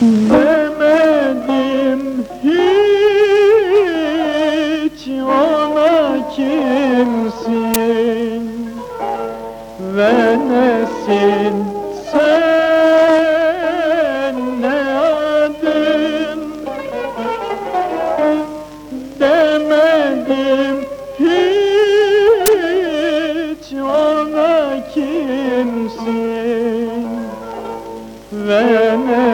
Demedim hiç ona kimsin? Ve nesin sen ne adın? Demedim hiç ona kimsin? Ve nesin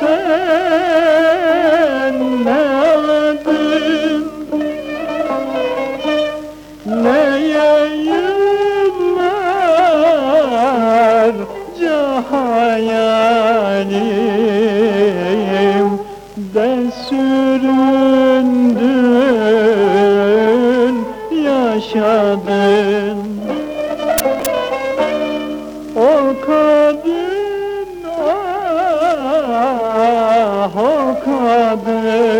sen ne adın Neye yıllarca hayalim de süründün yaşadın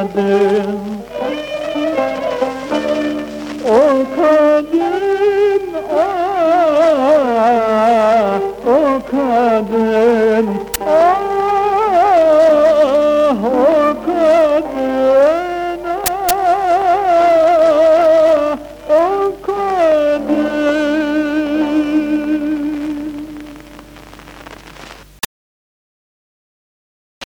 kadın o kadın